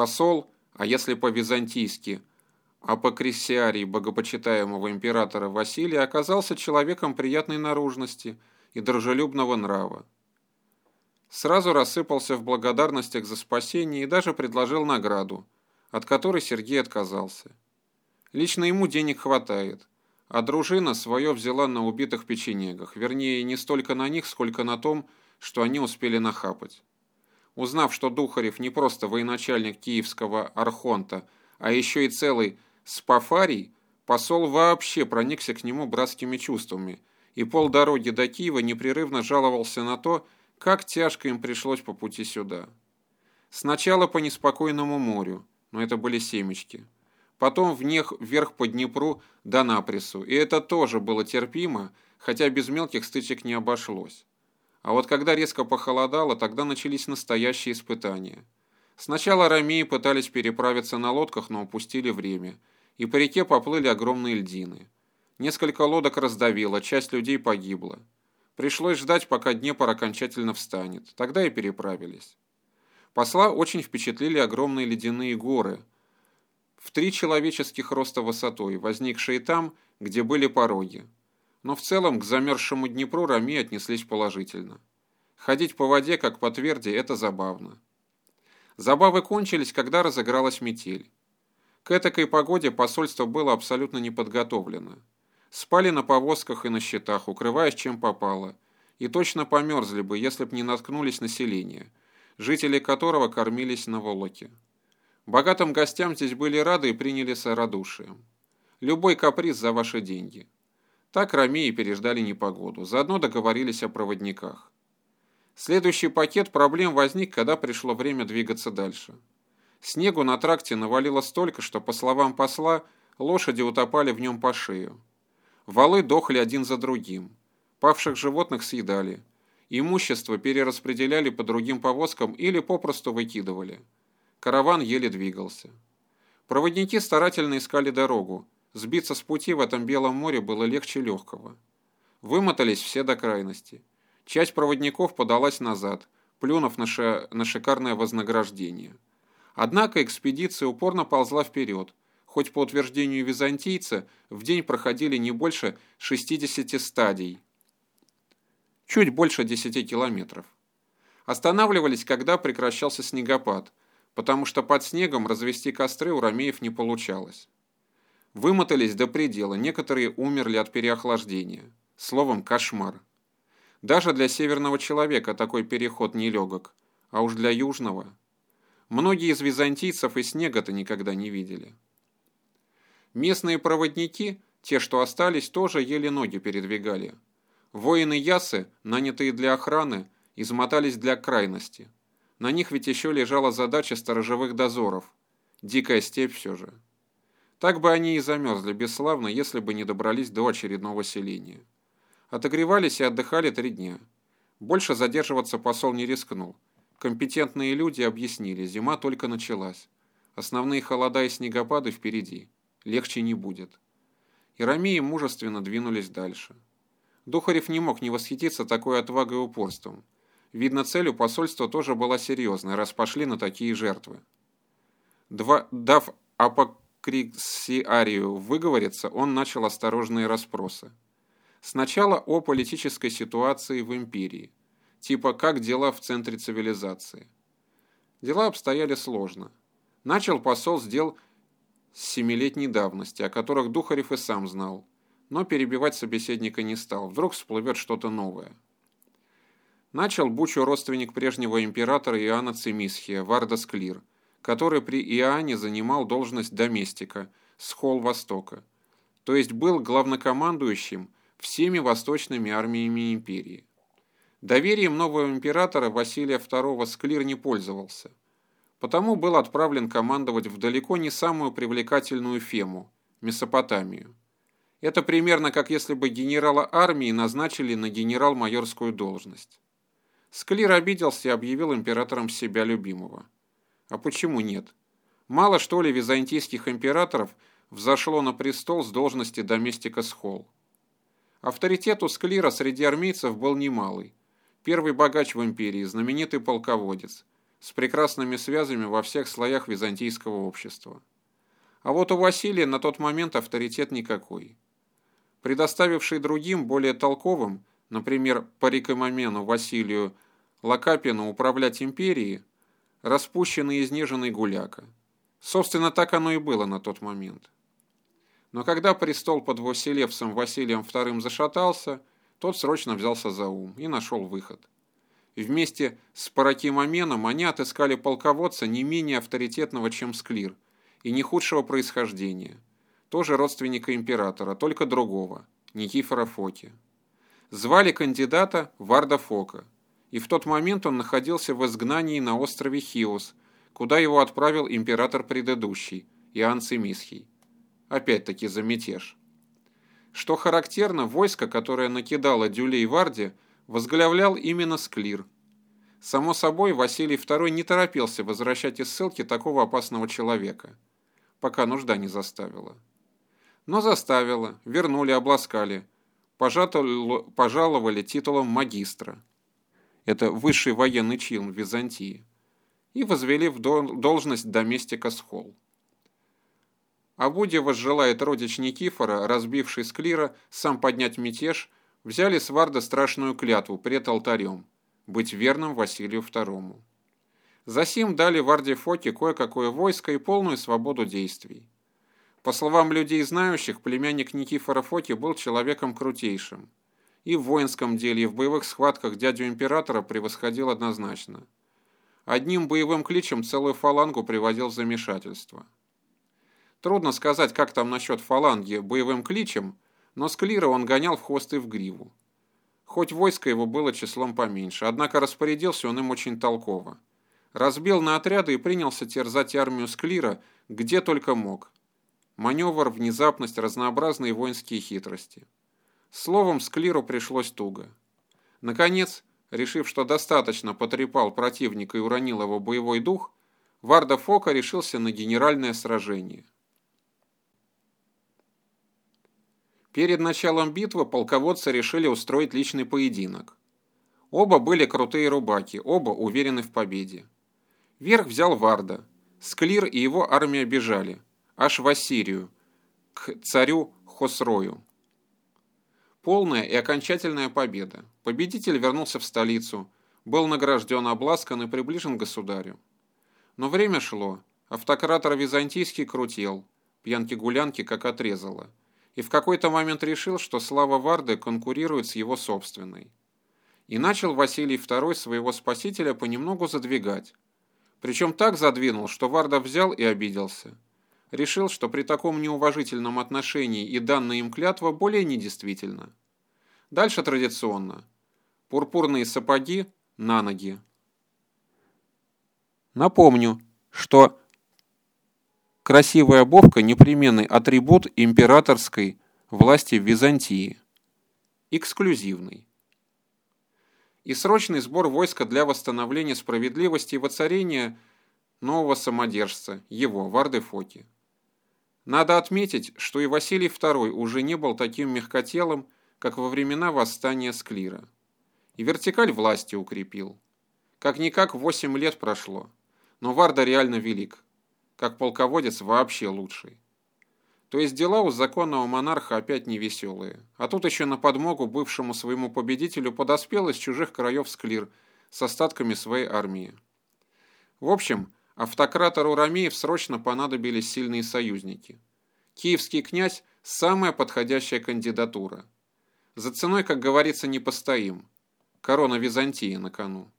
Посол, а если по-византийски, апокрисиарий богопочитаемого императора Василия оказался человеком приятной наружности и дружелюбного нрава. Сразу рассыпался в благодарностях за спасение и даже предложил награду, от которой Сергей отказался. Лично ему денег хватает, а дружина свое взяла на убитых печенегах, вернее, не столько на них, сколько на том, что они успели нахапать. Узнав, что Духарев не просто военачальник киевского архонта, а еще и целый спафарий, посол вообще проникся к нему братскими чувствами и полдороги до Киева непрерывно жаловался на то, как тяжко им пришлось по пути сюда. Сначала по неспокойному морю, но это были семечки – потом вних, вверх по Днепру до Напресу, и это тоже было терпимо, хотя без мелких стычек не обошлось. А вот когда резко похолодало, тогда начались настоящие испытания. Сначала ромеи пытались переправиться на лодках, но упустили время, и по реке поплыли огромные льдины. Несколько лодок раздавило, часть людей погибла. Пришлось ждать, пока Днепр окончательно встанет. Тогда и переправились. Посла очень впечатлили огромные ледяные горы – в три человеческих роста высотой, возникшие там, где были пороги. Но в целом к замерзшему Днепру Рами отнеслись положительно. Ходить по воде, как по тверди, это забавно. Забавы кончились, когда разыгралась метель. К этакой погоде посольство было абсолютно не подготовлено. Спали на повозках и на щитах, укрываясь чем попало, и точно померзли бы, если б не наткнулись население, жители которого кормились на Волоке. Богатым гостям здесь были рады и приняли с. Любой каприз за ваши деньги. Так ромеи переждали непогоду, заодно договорились о проводниках. Следующий пакет проблем возник, когда пришло время двигаться дальше. Снегу на тракте навалило столько, что, по словам посла, лошади утопали в нем по шею. Валы дохли один за другим. Павших животных съедали. Имущество перераспределяли по другим повозкам или попросту выкидывали. Караван еле двигался. Проводники старательно искали дорогу. Сбиться с пути в этом Белом море было легче легкого. Вымотались все до крайности. Часть проводников подалась назад, плюнув на, ша на шикарное вознаграждение. Однако экспедиция упорно ползла вперед, хоть по утверждению византийца в день проходили не больше 60 стадий, чуть больше 10 километров. Останавливались, когда прекращался снегопад, потому что под снегом развести костры у ромеев не получалось. Вымотались до предела, некоторые умерли от переохлаждения. Словом, кошмар. Даже для северного человека такой переход нелегок, а уж для южного. Многие из византийцев и снега-то никогда не видели. Местные проводники, те, что остались, тоже еле ноги передвигали. Воины Ясы, нанятые для охраны, измотались для крайности – на них ведь еще лежала задача сторожевых дозоров. Дикая степь все же. Так бы они и замерзли бесславно, если бы не добрались до очередного селения. Отогревались и отдыхали три дня. Больше задерживаться посол не рискнул. Компетентные люди объяснили, зима только началась. Основные холода и снегопады впереди. Легче не будет. Ирамии мужественно двинулись дальше. Духарев не мог не восхититься такой отвагой и упорством. Видно, цель у посольства тоже была серьезной, раз пошли на такие жертвы. Два, дав апокриксиарию выговориться, он начал осторожные расспросы. Сначала о политической ситуации в империи, типа как дела в центре цивилизации. Дела обстояли сложно. Начал посол с дел семилетней давности, о которых Духарев и сам знал, но перебивать собеседника не стал, вдруг всплывет что-то новое. Начал бучу родственник прежнего императора Иоанна Цимисхия, Вардас Клир, который при Иоанне занимал должность доместика, схол Востока, то есть был главнокомандующим всеми восточными армиями империи. Доверием нового императора Василия II Склир не пользовался, потому был отправлен командовать в далеко не самую привлекательную Фему – Месопотамию. Это примерно как если бы генерала армии назначили на генерал-майорскую должность. Склир обиделся и объявил императором себя любимого. А почему нет? Мало что ли византийских императоров взошло на престол с должности доместика Схол. Авторитет у Склира среди армейцев был немалый. Первый богач в империи, знаменитый полководец. с прекрасными связями во всех слоях византийского общества. А вот у Василия на тот момент авторитет никакой. Предоставивший другим, более толковым, например, Парикомамену Василию Лакапину управлять империей, распущенный и изнеженный гуляка. Собственно, так оно и было на тот момент. Но когда престол под Василевсом Василием II зашатался, тот срочно взялся за ум и нашел выход. Вместе с Паракимоменом они отыскали полководца не менее авторитетного, чем Склир, и не худшего происхождения, тоже родственника императора, только другого, Никифора Фоки. Звали кандидата Варда Фока, и в тот момент он находился в изгнании на острове Хиос, куда его отправил император предыдущий, Иоанн Цимисхий. Опять-таки за мятеж. Что характерно, войско, которое накидало Дюлей Варде, возглавлял именно Склир. Само собой, Василий II не торопился возвращать из ссылки такого опасного человека, пока нужда не заставила. Но заставила, вернули, обласкали, пожаловали титулом магистра. Это высший военный чин Византии. И возвели в должность доместика Схол. А Буди возжелает родич Никифора, разбивший Склира, сам поднять мятеж, взяли с Варда страшную клятву пред алтарем – быть верным Василию II. Засим дали Варде Фоке кое-какое войско и полную свободу действий. По словам людей знающих, племянник Никифора Фоки был человеком крутейшим. И в воинском деле, и в боевых схватках дядю императора превосходил однозначно. Одним боевым кличем целую фалангу приводил в замешательство. Трудно сказать, как там насчет фаланги боевым кличем, но Склира он гонял в хвост и в гриву. Хоть войско его было числом поменьше, однако распорядился он им очень толково. Разбил на отряды и принялся терзать армию Склира, где только мог. Маневр, внезапность, разнообразные воинские хитрости. Словом, Склиру пришлось туго. Наконец, решив, что достаточно потрепал противника и уронил его боевой дух, Варда Фока решился на генеральное сражение – Перед началом битвы полководцы решили устроить личный поединок. Оба были крутые рубаки, оба уверены в победе. Верх взял Варда. Склир и его армия бежали, аж в Ассирию, к царю Хосрою. Полная и окончательная победа. Победитель вернулся в столицу, был награжден, обласкан и приближен к государю. Но время шло, автократор византийский крутел, пьянки-гулянки как отрезало – и в какой-то момент решил, что слава Варды конкурирует с его собственной. И начал Василий II своего спасителя понемногу задвигать. Причем так задвинул, что Варда взял и обиделся. Решил, что при таком неуважительном отношении и данная им клятва более недействительна. Дальше традиционно. Пурпурные сапоги на ноги. Напомню, что Красивая обувка – непременный атрибут императорской власти в Византии. Эксклюзивный. И срочный сбор войска для восстановления справедливости и воцарения нового самодержца, его, Вардефоки. Надо отметить, что и Василий II уже не был таким мягкотелым, как во времена восстания Склира. И вертикаль власти укрепил. Как-никак 8 лет прошло, но Варда реально велик как полководец вообще лучший. То есть дела у законного монарха опять невеселые. А тут еще на подмогу бывшему своему победителю подоспел из чужих краев Склир с остатками своей армии. В общем, автократору Ромеев срочно понадобились сильные союзники. Киевский князь – самая подходящая кандидатура. За ценой, как говорится, не постоим. Корона Византии на кону.